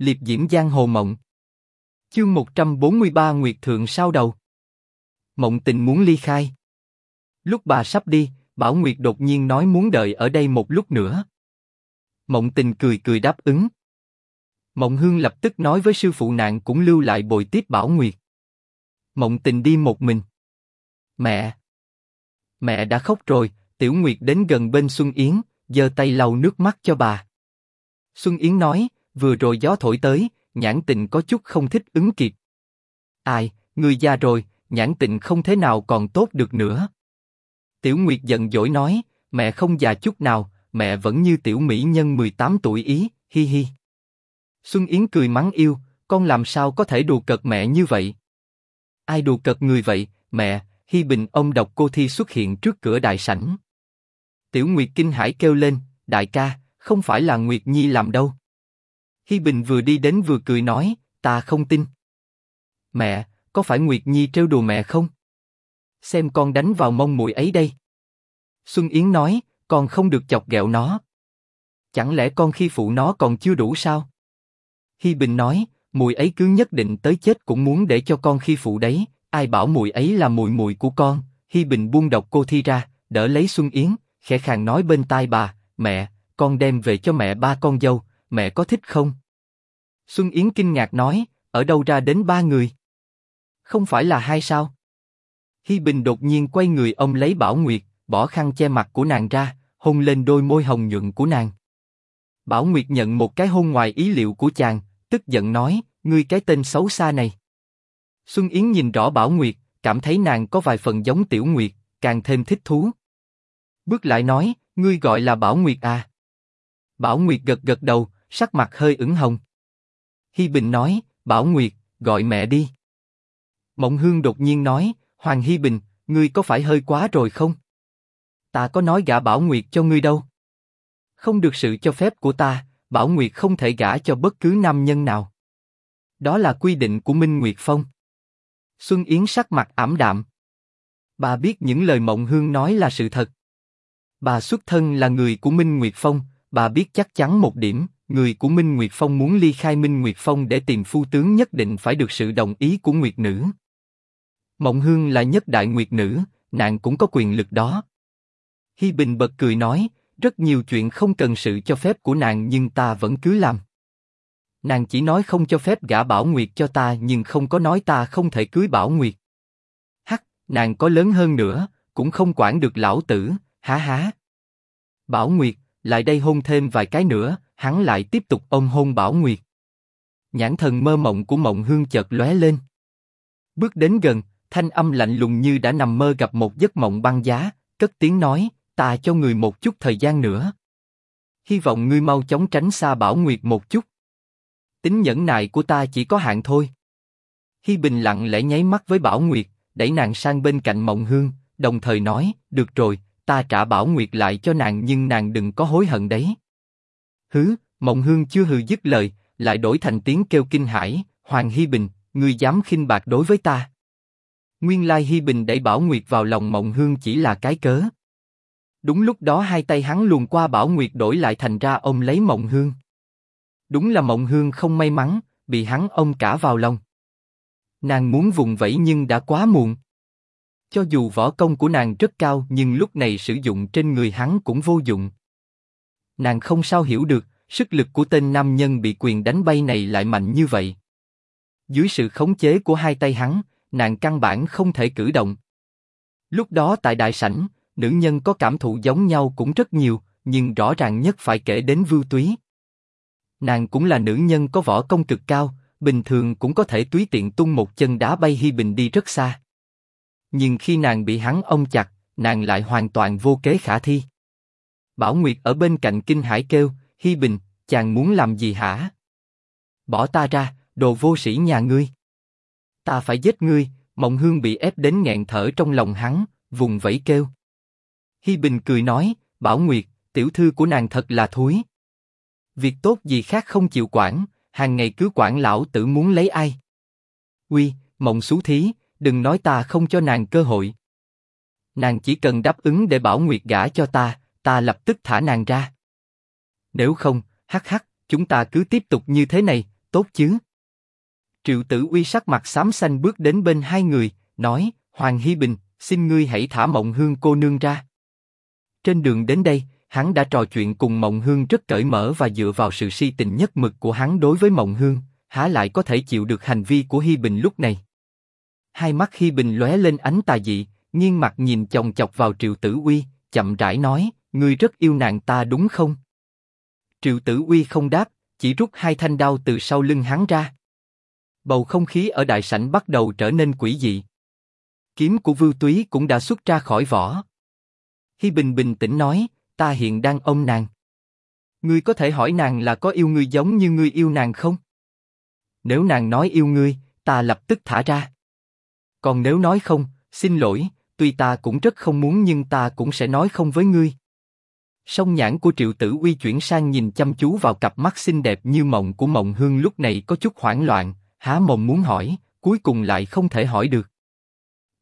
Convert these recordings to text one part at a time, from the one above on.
liệp diễm giang hồ mộng. Chương 143 Nguyệt Thượng sao đầu. Mộng tình muốn ly khai. Lúc bà sắp đi, Bảo Nguyệt đột nhiên nói muốn đợi ở đây một lúc nữa. Mộng tình cười cười đáp ứng. Mộng Hương lập tức nói với sư phụ nạn cũng lưu lại bồi tiếp Bảo Nguyệt. Mộng tình đi một mình. Mẹ! Mẹ đã khóc rồi, Tiểu Nguyệt đến gần bên Xuân Yến, giơ tay lau nước mắt cho bà. Xuân Yến nói, vừa rồi gió thổi tới, nhãn tình có chút không thích ứng kịp. Ai, người già rồi, nhãn tình không thế nào còn tốt được nữa. Tiểu Nguyệt giận dỗi nói, mẹ không già chút nào, mẹ vẫn như tiểu mỹ nhân 18 tuổi ý, hi hi. Xuân Yến cười mắng yêu, con làm sao có thể đùa cợt mẹ như vậy? Ai đùa cợt người vậy, mẹ? Hi Bình ông độc cô thi xuất hiện trước cửa đại sảnh. Tiểu Nguyệt kinh hãi kêu lên, đại ca, không phải là Nguyệt Nhi làm đâu. Hi Bình vừa đi đến vừa cười nói, ta không tin. Mẹ, có phải Nguyệt Nhi trêu đùa mẹ không? Xem con đánh vào mông mũi ấy đây. Xuân Yến nói, con không được chọc ghẹo nó. Chẳng lẽ con khi phụ nó còn chưa đủ sao? Hi Bình nói, mùi ấy cứ nhất định tới chết cũng muốn để cho con khi phụ đấy. Ai bảo mùi ấy là mùi mùi của con? Hi Bình buông độc cô thi ra, đỡ lấy Xuân Yến, khẽ khàng nói bên tai bà, mẹ, con đem về cho mẹ ba con dâu, mẹ có thích không? Xuân Yến kinh ngạc nói, ở đâu ra đến ba người? Không phải là hai sao? Hi Bình đột nhiên quay người ông lấy Bảo Nguyệt, bỏ khăn che mặt của nàng ra, hôn lên đôi môi hồng nhuận của nàng. Bảo Nguyệt nhận một cái hôn ngoài ý liệu của chàng, tức giận nói, ngươi cái tên xấu xa này. Xuân Yến nhìn rõ Bảo Nguyệt, cảm thấy nàng có vài phần giống Tiểu Nguyệt, càng thêm thích thú. Bước lại nói, ngươi gọi là Bảo Nguyệt à? Bảo Nguyệt gật gật đầu, sắc mặt hơi ửng hồng. Hi Bình nói, Bảo Nguyệt, gọi mẹ đi. Mộng Hương đột nhiên nói, Hoàng Hi Bình, ngươi có phải hơi quá rồi không? Ta có nói gả Bảo Nguyệt cho ngươi đâu. Không được sự cho phép của ta, Bảo Nguyệt không thể gả cho bất cứ nam nhân nào. Đó là quy định của Minh Nguyệt Phong. Xuân Yến sắc mặt ảm đạm. Bà biết những lời Mộng Hương nói là sự thật. Bà xuất thân là người của Minh Nguyệt Phong, bà biết chắc chắn một điểm, người của Minh Nguyệt Phong muốn ly khai Minh Nguyệt Phong để tìm phu tướng nhất định phải được sự đồng ý của Nguyệt Nữ. Mộng Hương là nhất đại Nguyệt Nữ, nàng cũng có quyền lực đó. Hi Bình bật cười nói, rất nhiều chuyện không cần sự cho phép của nàng nhưng ta vẫn cứ làm. Nàng chỉ nói không cho phép gả Bảo Nguyệt cho ta nhưng không có nói ta không thể cưới Bảo Nguyệt. Hắc, nàng có lớn hơn nữa, cũng không quản được lão tử, há há. Bảo Nguyệt, lại đây hôn thêm vài cái nữa, hắn lại tiếp tục ôm hôn Bảo Nguyệt. Nhãn thần mơ mộng của Mộng Hương chợt lóe lên. Bước đến gần, thanh âm lạnh lùng như đã nằm mơ gặp một giấc mộng băng giá, cất tiếng nói, ta cho người một chút thời gian nữa. Hy vọng ngươi mau chóng tránh xa Bảo Nguyệt một chút. Tính nhẫn nại của ta chỉ có hạn thôi. Hi Bình lặng lẽ nháy mắt với Bảo Nguyệt, đẩy nàng sang bên cạnh Mộng Hương, đồng thời nói, được rồi, ta trả Bảo Nguyệt lại cho nàng nhưng nàng đừng có hối hận đấy. Hứ, Mộng Hương chưa hừ dứt lời, lại đổi thành tiếng kêu kinh hãi, Hoàng Hi Bình, ngươi dám khinh bạc đối với ta. Nguyên lai Hi Bình đẩy Bảo Nguyệt vào lòng Mộng Hương chỉ là cái cớ. Đúng lúc đó hai tay hắn luồn qua Bảo Nguyệt đổi lại thành ra ông lấy Mộng Hương. Đúng là Mộng Hương không may mắn, bị hắn ôm cả vào lòng. Nàng muốn vùng vẫy nhưng đã quá muộn. Cho dù võ công của nàng rất cao nhưng lúc này sử dụng trên người hắn cũng vô dụng. Nàng không sao hiểu được, sức lực của tên nam nhân bị quyền đánh bay này lại mạnh như vậy. Dưới sự khống chế của hai tay hắn, nàng căn bản không thể cử động. Lúc đó tại đại sảnh, nữ nhân có cảm thụ giống nhau cũng rất nhiều, nhưng rõ ràng nhất phải kể đến Vưu Túy. Nàng cũng là nữ nhân có võ công cực cao, bình thường cũng có thể túy tiện tung một chân đá bay Hi Bình đi rất xa. Nhưng khi nàng bị hắn ôm chặt, nàng lại hoàn toàn vô kế khả thi. Bảo Nguyệt ở bên cạnh kinh hải kêu, Hi Bình, chàng muốn làm gì hả? Bỏ ta ra, đồ vô sĩ nhà ngươi. Ta phải giết ngươi, Mộng Hương bị ép đến nghẹn thở trong lòng hắn, vùng vẫy kêu. Hi Bình cười nói, Bảo Nguyệt, tiểu thư của nàng thật là thối. Việc tốt gì khác không chịu quản, hàng ngày cứ quản lão tử muốn lấy ai. Uy, Mộng Sú Thí, đừng nói ta không cho nàng cơ hội. Nàng chỉ cần đáp ứng để Bảo Nguyệt gả cho ta, ta lập tức thả nàng ra. Nếu không, hắc hắc, chúng ta cứ tiếp tục như thế này, tốt chứ? Triệu Tử Uy sắc mặt xám xanh bước đến bên hai người, nói, Hoàng Hy Bình, xin ngươi hãy thả Mộng Hương cô nương ra. Trên đường đến đây, hắn đã trò chuyện cùng Mộng Hương rất cởi mở và dựa vào sự si tình nhất mực của hắn đối với Mộng Hương, há lại có thể chịu được hành vi của Hy Bình lúc này. Hai mắt khi Bình lóe lên ánh tà dị, nghiêng mặt nhìn chồng chọc vào Triệu Tử Uy, chậm rãi nói, ngươi rất yêu nàng ta đúng không? Triệu Tử Uy không đáp, chỉ rút hai thanh đao từ sau lưng hắn ra. Bầu không khí ở đại sảnh bắt đầu trở nên quỷ dị. Kiếm của Vưu Túy cũng đã xuất ra khỏi vỏ. Hi Bình bình tĩnh nói, ta hiện đang ôm nàng. Ngươi có thể hỏi nàng là có yêu ngươi giống như ngươi yêu nàng không? Nếu nàng nói yêu ngươi, ta lập tức thả ra. Còn nếu nói không, xin lỗi, tuy ta cũng rất không muốn nhưng ta cũng sẽ nói không với ngươi. Song nhãn của Triệu Tử Uy chuyển sang nhìn chăm chú vào cặp mắt xinh đẹp như mộng của Mộng Hương lúc này có chút hoảng loạn, há mồm muốn hỏi, cuối cùng lại không thể hỏi được.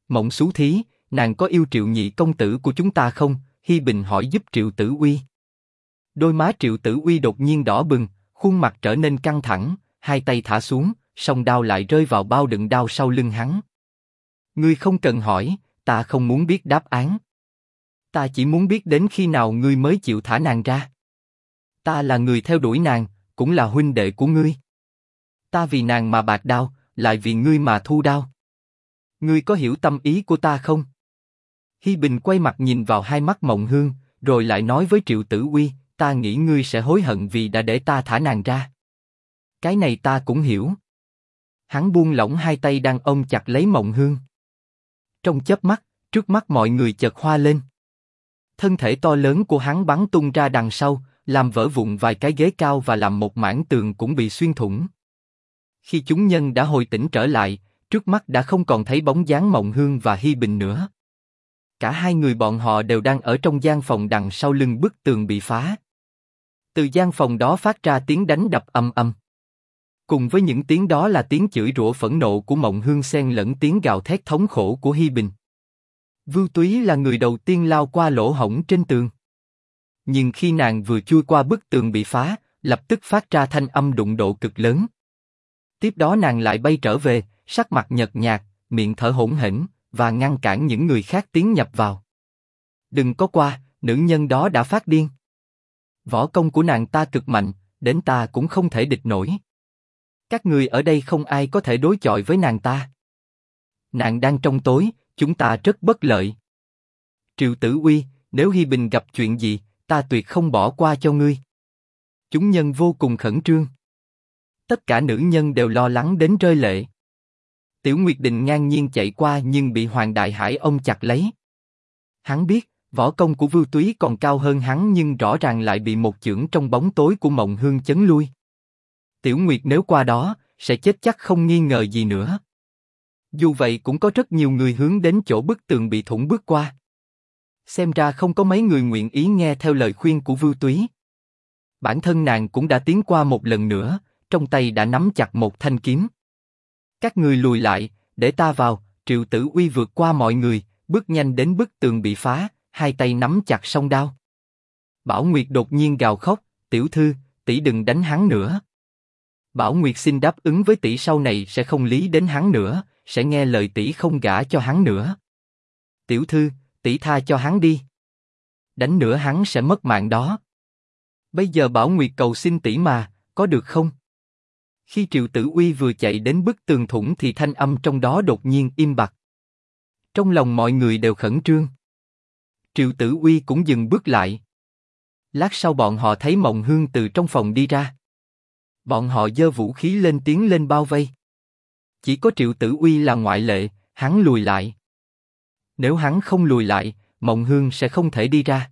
Mộng xú thí, nàng có yêu Triệu Nhị công tử của chúng ta không? Hi Bình hỏi giúp Triệu Tử Uy. Đôi má Triệu Tử Uy đột nhiên đỏ bừng, khuôn mặt trở nên căng thẳng, hai tay thả xuống, song đao lại rơi vào bao đựng đao sau lưng hắn. Ngươi không cần hỏi, ta không muốn biết đáp án. Ta chỉ muốn biết đến khi nào ngươi mới chịu thả nàng ra. Ta là người theo đuổi nàng, cũng là huynh đệ của ngươi. Ta vì nàng mà bạc đau, lại vì ngươi mà thu đau. Ngươi có hiểu tâm ý của ta không? Hi Bình quay mặt nhìn vào hai mắt Mộng Hương, rồi lại nói với Triệu Tử Uy, ta nghĩ ngươi sẽ hối hận vì đã để ta thả nàng ra. Cái này ta cũng hiểu. Hắn buông lỏng hai tay đang ôm chặt lấy Mộng Hương. Trong chớp mắt, trước mắt mọi người chợt hoa lên. Thân thể to lớn của hắn bắn tung ra đằng sau, làm vỡ vụn vài cái ghế cao và làm một mảng tường cũng bị xuyên thủng. Khi chúng nhân đã hồi tỉnh trở lại, trước mắt đã không còn thấy bóng dáng Mộng Hương và Hi Bình nữa. Cả hai người bọn họ đều đang ở trong gian phòng đằng sau lưng bức tường bị phá. Từ gian phòng đó phát ra tiếng đánh đập âm âm. Cùng với những tiếng đó là tiếng chửi rủa phẫn nộ của Mộng Hương xen lẫn tiếng gào thét thống khổ của Hi Bình. Vưu Túy là người đầu tiên lao qua lỗ hổng trên tường. Nhưng khi nàng vừa chui qua bức tường bị phá, lập tức phát ra thanh âm đụng độ cực lớn. Tiếp đó nàng lại bay trở về, sắc mặt nhợt nhạt, miệng thở hổn hển và ngăn cản những người khác tiến nhập vào. Đừng có qua, nữ nhân đó đã phát điên. Võ công của nàng ta cực mạnh, đến ta cũng không thể địch nổi. Các người ở đây không ai có thể đối chọi với nàng ta. Nàng đang trong tối, chúng ta rất bất lợi. Triệu Tử Uy, nếu Hi Bình gặp chuyện gì, ta tuyệt không bỏ qua cho ngươi. Chúng nhân vô cùng khẩn trương. Tất cả nữ nhân đều lo lắng đến rơi lệ. Tiểu Nguyệt Đình ngang nhiên chạy qua nhưng bị Hoàng Đại Hải ông chặt lấy. Hắn biết, võ công của Vưu Túy còn cao hơn hắn nhưng rõ ràng lại bị một chưởng trong bóng tối của Mộng Hương chấn lui. Tiểu Nguyệt nếu qua đó, sẽ chết chắc không nghi ngờ gì nữa. Dù vậy cũng có rất nhiều người hướng đến chỗ bức tường bị thủng bước qua. Xem ra không có mấy người nguyện ý nghe theo lời khuyên của Vưu Túy. Bản thân nàng cũng đã tiến qua một lần nữa, trong tay đã nắm chặt một thanh kiếm. Các người lùi lại, để ta vào. Triệu Tử Uy vượt qua mọi người, bước nhanh đến bức tường bị phá, hai tay nắm chặt song đao. Bảo Nguyệt đột nhiên gào khóc, tiểu thư, tỷ đừng đánh hắn nữa. Bảo Nguyệt xin đáp ứng với tỷ sau này sẽ không lý đến hắn nữa, sẽ nghe lời tỷ không gả cho hắn nữa. Tiểu thư, tỷ tha cho hắn đi. Đánh nữa hắn sẽ mất mạng đó. Bây giờ Bảo Nguyệt cầu xin tỷ mà, có được không? Khi Triệu Tử Uy vừa chạy đến bức tường thủng thì thanh âm trong đó đột nhiên im bặt. Trong lòng mọi người đều khẩn trương. Triệu Tử Uy cũng dừng bước lại. Lát sau bọn họ thấy Mộng Hương từ trong phòng đi ra. Bọn họ giơ vũ khí lên tiến lên bao vây. Chỉ có Triệu Tử Uy là ngoại lệ, hắn lùi lại. Nếu hắn không lùi lại, Mộng Hương sẽ không thể đi ra.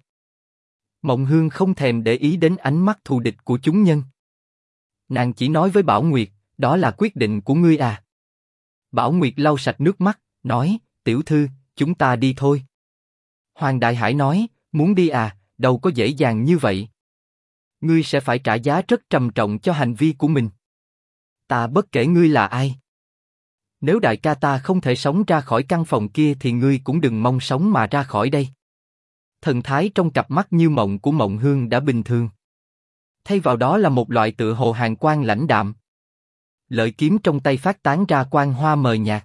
Mộng Hương không thèm để ý đến ánh mắt thù địch của chúng nhân. Nàng chỉ nói với Bảo Nguyệt, đó là quyết định của ngươi à. Bảo Nguyệt lau sạch nước mắt, nói, tiểu thư, chúng ta đi thôi. Hoàng Đại Hải nói, muốn đi à, đâu có dễ dàng như vậy. Ngươi sẽ phải trả giá rất trầm trọng cho hành vi của mình. Ta bất kể ngươi là ai. Nếu đại ca ta không thể sống ra khỏi căn phòng kia thì ngươi cũng đừng mong sống mà ra khỏi đây. Thần thái trong cặp mắt như mộng của mộng hương đã bình thường thay vào đó là một loại tự hồ hàng quan lãnh đạm. lợi kiếm trong tay phát tán ra quang hoa mờ nhạt.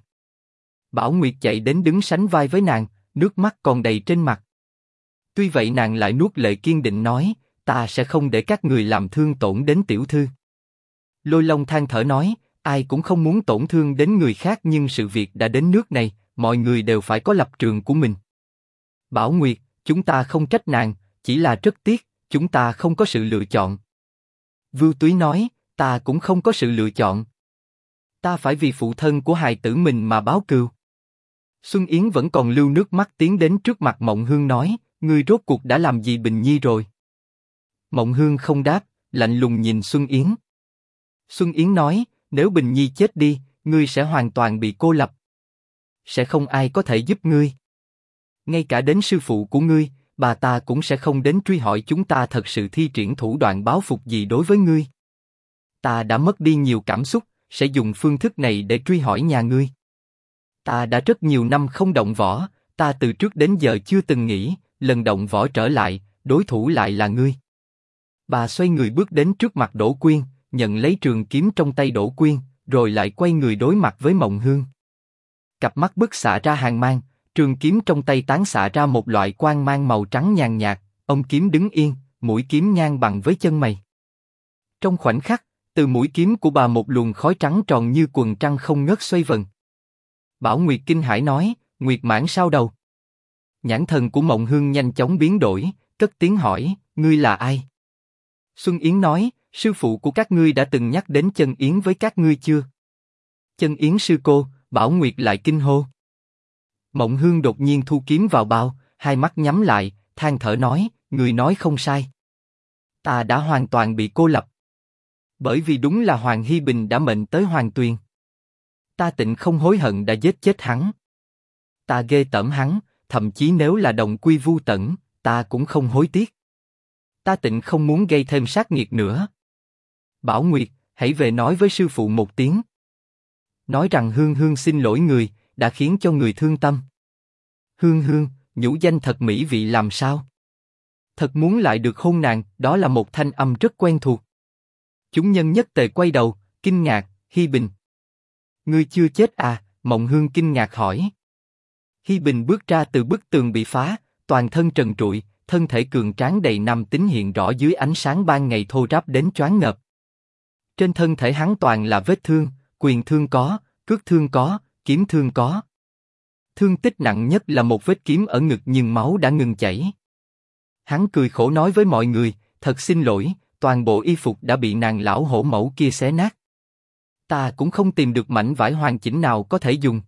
Bảo Nguyệt chạy đến đứng sánh vai với nàng, nước mắt còn đầy trên mặt. Tuy vậy nàng lại nuốt lệ kiên định nói, ta sẽ không để các người làm thương tổn đến tiểu thư. Lôi Long than thở nói, ai cũng không muốn tổn thương đến người khác nhưng sự việc đã đến nước này, mọi người đều phải có lập trường của mình. Bảo Nguyệt, chúng ta không trách nàng, chỉ là rất tiếc, chúng ta không có sự lựa chọn. Vưu Túy nói, ta cũng không có sự lựa chọn. Ta phải vì phụ thân của hài tử mình mà báo cừu. Xuân Yến vẫn còn lưu nước mắt tiến đến trước mặt Mộng Hương nói, ngươi rốt cuộc đã làm gì Bình Nhi rồi? Mộng Hương không đáp, lạnh lùng nhìn Xuân Yến. Xuân Yến nói, nếu Bình Nhi chết đi, ngươi sẽ hoàn toàn bị cô lập. Sẽ không ai có thể giúp ngươi. Ngay cả đến sư phụ của ngươi, bà ta cũng sẽ không đến truy hỏi chúng ta thật sự thi triển thủ đoạn báo phục gì đối với ngươi. Ta đã mất đi nhiều cảm xúc, sẽ dùng phương thức này để truy hỏi nhà ngươi. Ta đã rất nhiều năm không động võ, ta từ trước đến giờ chưa từng nghĩ, lần động võ trở lại, đối thủ lại là ngươi. Bà xoay người bước đến trước mặt Đỗ Quyên, nhận lấy trường kiếm trong tay Đỗ Quyên, rồi lại quay người đối mặt với Mộng Hương. Cặp mắt bức xạ ra hàng mang, trường kiếm trong tay tán xạ ra một loại quang mang màu trắng nhàn nhạt. Ông kiếm đứng yên, mũi kiếm ngang bằng với chân mày. Trong khoảnh khắc, từ mũi kiếm của bà một luồng khói trắng tròn như quần trăng không ngớt xoay vần. Bảo Nguyệt kinh hãi nói, Nguyệt mãn sao đầu. Nhãn thần của Mộng Hương nhanh chóng biến đổi, cất tiếng hỏi, ngươi là ai? Xuân Yến nói, sư phụ của các ngươi đã từng nhắc đến chân Yến với các ngươi chưa? Chân Yến sư cô, Bảo Nguyệt lại kinh hô. Mộng Hương đột nhiên thu kiếm vào bao, hai mắt nhắm lại, than thở nói, người nói không sai. Ta đã hoàn toàn bị cô lập. Bởi vì đúng là Hoàng Hy Bình đã mệnh tới Hoàng Tuyền. Ta tịnh không hối hận đã giết chết hắn. Ta ghê tởm hắn, thậm chí nếu là đồng quy vu Tẩn, ta cũng không hối tiếc. Ta tịnh không muốn gây thêm sát nghiệt nữa. Bảo Nguyệt, hãy về nói với sư phụ một tiếng. Nói rằng Hương Hương xin lỗi người, đã khiến cho người thương tâm. Hương Hương, nhũ danh thật mỹ vị làm sao? Thật muốn lại được hôn nàng, đó là một thanh âm rất quen thuộc. Chúng nhân nhất tề quay đầu, kinh ngạc, Hi Bình. Ngươi chưa chết à? Mộng Hương kinh ngạc hỏi. Hi Bình bước ra từ bức tường bị phá, toàn thân trần trụi, thân thể cường tráng đầy năm tính hiện rõ dưới ánh sáng ban ngày thô ráp đến choáng ngợp. Trên thân thể hắn toàn là vết thương, quyền thương có, cước thương có, kiếm thương có. Thương tích nặng nhất là một vết kiếm ở ngực nhưng máu đã ngừng chảy. Hắn cười khổ nói với mọi người, thật xin lỗi, toàn bộ y phục đã bị nàng lão hổ mẫu kia xé nát. Ta cũng không tìm được mảnh vải hoàn chỉnh nào có thể dùng.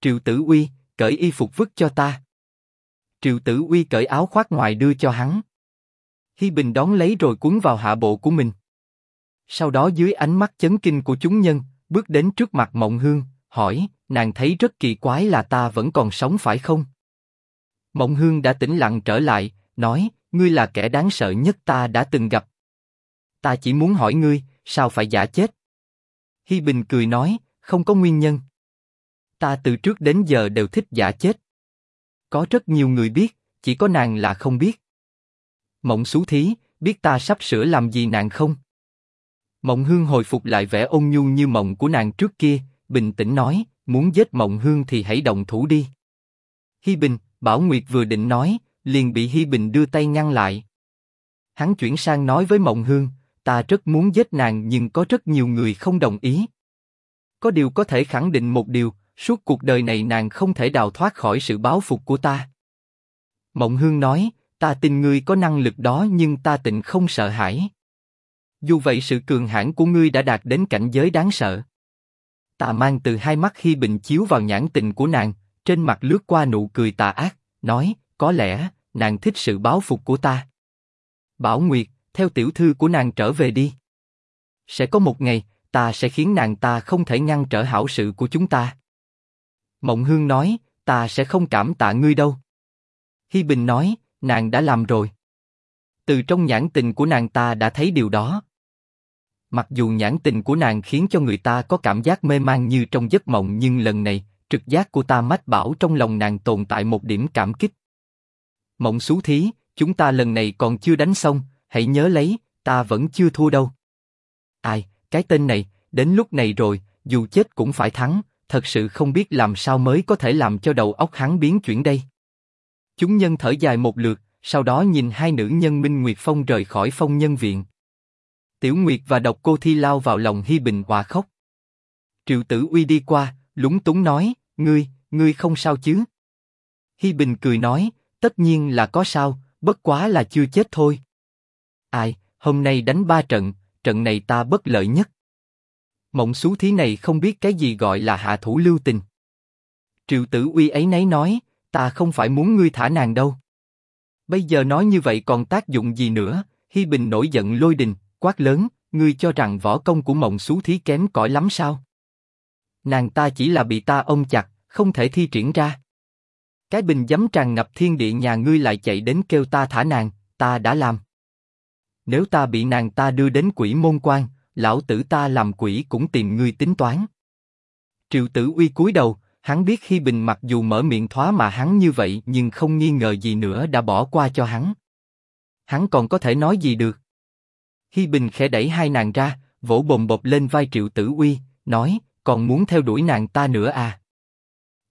Triệu Tử Uy, cởi y phục vứt cho ta. Triệu Tử Uy cởi áo khoác ngoài đưa cho hắn. Hi Bình đón lấy rồi cuốn vào hạ bộ của mình. Sau đó dưới ánh mắt chấn kinh của chúng nhân, bước đến trước mặt Mộng Hương, hỏi, nàng thấy rất kỳ quái là ta vẫn còn sống phải không? Mộng Hương đã tĩnh lặng trở lại, nói, ngươi là kẻ đáng sợ nhất ta đã từng gặp. Ta chỉ muốn hỏi ngươi, sao phải giả chết? Hi Bình cười nói, không có nguyên nhân. Ta từ trước đến giờ đều thích giả chết. Có rất nhiều người biết, chỉ có nàng là không biết. Mộng xú thí, biết ta sắp sửa làm gì nàng không? Mộng Hương hồi phục lại vẻ ôn nhu như mộng của nàng trước kia, bình tĩnh nói, muốn giết Mộng Hương thì hãy động thủ đi. Hi Bình, Bảo Nguyệt vừa định nói, liền bị Hi Bình đưa tay ngăn lại. Hắn chuyển sang nói với Mộng Hương, ta rất muốn giết nàng nhưng có rất nhiều người không đồng ý. Có điều có thể khẳng định một điều, suốt cuộc đời này nàng không thể đào thoát khỏi sự báo phục của ta. Mộng Hương nói, ta tin ngươi có năng lực đó nhưng ta tịnh không sợ hãi. Dù vậy sự cường hãn của ngươi đã đạt đến cảnh giới đáng sợ. Tạ mang từ hai mắt khi bình chiếu vào nhãn tình của nàng, trên mặt lướt qua nụ cười tà ác, nói, có lẽ nàng thích sự báo phục của ta. Bảo Nguyệt, theo tiểu thư của nàng trở về đi. Sẽ có một ngày, ta sẽ khiến nàng ta không thể ngăn trở hảo sự của chúng ta. Mộng Hương nói, ta sẽ không cảm tạ ngươi đâu. Hi Bình nói, nàng đã làm rồi. Từ trong nhãn tình của nàng ta đã thấy điều đó. Mặc dù nhãn tình của nàng khiến cho người ta có cảm giác mê man như trong giấc mộng nhưng lần này, trực giác của ta mách bảo trong lòng nàng tồn tại một điểm cảm kích. Mộng xú thí, chúng ta lần này còn chưa đánh xong, hãy nhớ lấy, ta vẫn chưa thua đâu. Ai, cái tên này, đến lúc này rồi, dù chết cũng phải thắng, thật sự không biết làm sao mới có thể làm cho đầu óc hắn biến chuyển đây. Chúng nhân thở dài một lượt, sau đó nhìn hai nữ nhân Minh Nguyệt Phong rời khỏi phong nhân viện. Tiểu Nguyệt và Độc Cô Thi lao vào lòng Hi Bình hòa khóc. Triệu Tử Uy đi qua, lúng túng nói, ngươi, ngươi không sao chứ? Hi Bình cười nói, tất nhiên là có sao, bất quá là chưa chết thôi. Ai, hôm nay đánh ba trận, trận này ta bất lợi nhất. Mộng xú thí này không biết cái gì gọi là hạ thủ lưu tình. Triệu Tử Uy ấy nấy nói, ta không phải muốn ngươi thả nàng đâu. Bây giờ nói như vậy còn tác dụng gì nữa? Hi Bình nổi giận lôi đình, quát lớn, ngươi cho rằng võ công của mộng xú thí kém cỏi lắm sao? Nàng ta chỉ là bị ta ôm chặt, không thể thi triển ra. Cái bình dám tràn ngập thiên địa nhà ngươi lại chạy đến kêu ta thả nàng, ta đã làm. Nếu ta bị nàng ta đưa đến quỷ môn quan, lão tử ta làm quỷ cũng tìm ngươi tính toán. Triệu Tử Uy cúi đầu, hắn biết khi Bình mặc dù mở miệng thoá mà hắn như vậy nhưng không nghi ngờ gì nữa đã bỏ qua cho hắn. Hắn còn có thể nói gì được? Hi Bình khẽ đẩy hai nàng ra, vỗ bồng bột lên vai Triệu Tử Uy, nói, còn muốn theo đuổi nàng ta nữa à?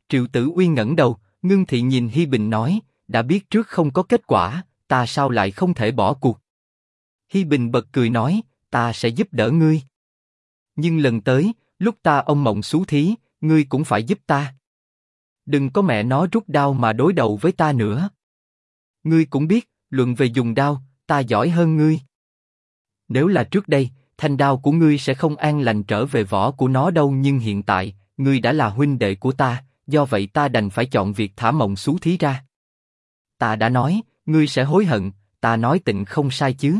Triệu Tử Uy ngẩng đầu, ngưng thị nhìn Hi Bình nói, đã biết trước không có kết quả, ta sao lại không thể bỏ cuộc? Hi Bình bật cười nói, ta sẽ giúp đỡ ngươi. Nhưng lần tới, lúc ta ông mộng xú thí, ngươi cũng phải giúp ta. Đừng có mẹ nó rút đao mà đối đầu với ta nữa. Ngươi cũng biết, luận về dùng đao, ta giỏi hơn ngươi. Nếu là trước đây, thanh đao của ngươi sẽ không an lành trở về vỏ của nó đâu nhưng hiện tại, ngươi đã là huynh đệ của ta, do vậy ta đành phải chọn việc thả mộng xú thí ra. Ta đã nói, ngươi sẽ hối hận, ta nói tịnh không sai chứ.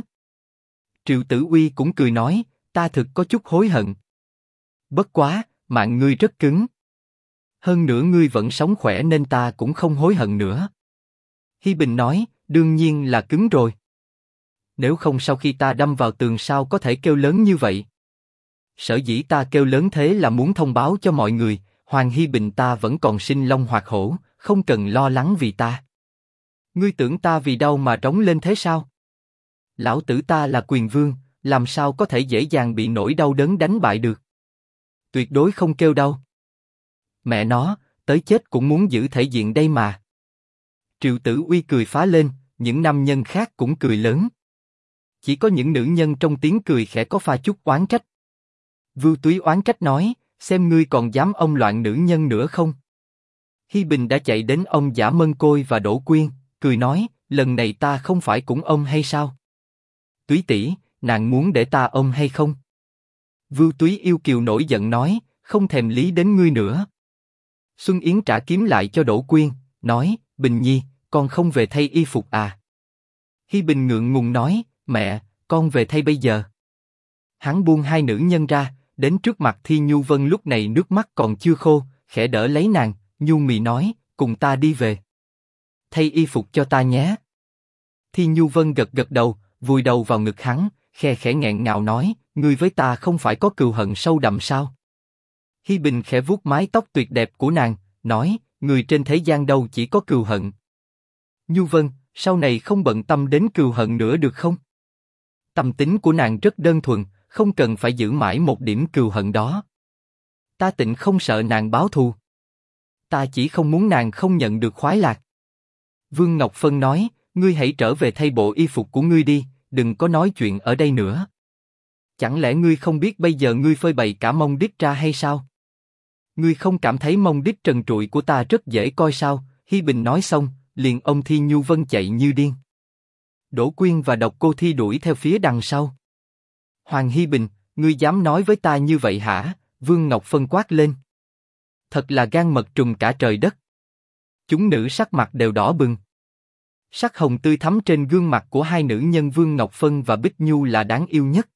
Triệu Tử Uy cũng cười nói, ta thực có chút hối hận. Bất quá, mạng ngươi rất cứng. Hơn nữa ngươi vẫn sống khỏe nên ta cũng không hối hận nữa. Hi Bình nói, đương nhiên là cứng rồi. Nếu không sau khi ta đâm vào tường sao có thể kêu lớn như vậy? Sở dĩ ta kêu lớn thế là muốn thông báo cho mọi người, Hoàng Hi Bình ta vẫn còn sinh long hoạt hổ, không cần lo lắng vì ta. Ngươi tưởng ta vì đau mà trống lên thế sao? Lão tử ta là quyền vương, làm sao có thể dễ dàng bị nỗi đau đớn đánh bại được? Tuyệt đối không kêu đau. Mẹ nó, tới chết cũng muốn giữ thể diện đây mà. Triệu Tử Uy cười phá lên, những nam nhân khác cũng cười lớn. Chỉ có những nữ nhân trong tiếng cười khẽ có pha chút oán trách. Vưu Túy oán trách nói, xem ngươi còn dám ông loạn nữ nhân nữa không? Hi Bình đã chạy đến ông giả Mân Côi và đổ Quyên, cười nói, lần này ta không phải cũng ông hay sao? Túy tỷ, nàng muốn để ta ôm hay không? Vưu Túy yêu kiều nổi giận nói, không thèm lý đến ngươi nữa. Xuân Yến trả kiếm lại cho Đỗ Quyên, nói, Bình Nhi, con không về thay y phục à? Hi Bình ngượng ngùng nói, mẹ, con về thay bây giờ. Hắn buông hai nữ nhân ra, đến trước mặt Thi Nhu Vân lúc này nước mắt còn chưa khô, khẽ đỡ lấy nàng, Nhu mì nói, cùng ta đi về. Thay y phục cho ta nhé. Thi Nhu Vân gật gật đầu, vùi đầu vào ngực hắn, khe khẽ nghẹn ngào nói, ngươi với ta không phải có cừu hận sâu đậm sao? Hi Bình khẽ vuốt mái tóc tuyệt đẹp của nàng, nói, người trên thế gian đâu chỉ có cừu hận. Nhu Vân, sau này không bận tâm đến cừu hận nữa được không? Tâm tính của nàng rất đơn thuần, không cần phải giữ mãi một điểm cừu hận đó. Ta tịnh không sợ nàng báo thù. Ta chỉ không muốn nàng không nhận được khoái lạc. Vương Ngọc Phân nói, ngươi hãy trở về thay bộ y phục của ngươi đi, đừng có nói chuyện ở đây nữa. Chẳng lẽ ngươi không biết bây giờ ngươi phơi bày cả mông đít ra hay sao? Ngươi không cảm thấy mông đít trần trụi của ta rất dễ coi sao? Hi Bình nói xong, liền ông Thi Nhu Vân chạy như điên. Đỗ Quyên và Độc Cô Thi đuổi theo phía đằng sau. Hoàng Hi Bình, ngươi dám nói với ta như vậy hả? Vương Ngọc Phân quát lên. Thật là gan mật trùng cả trời đất. Chúng nữ sắc mặt đều đỏ bừng. Sắc hồng tươi thắm trên gương mặt của hai nữ nhân Vương Ngọc Phân và Bích Nhu là đáng yêu nhất.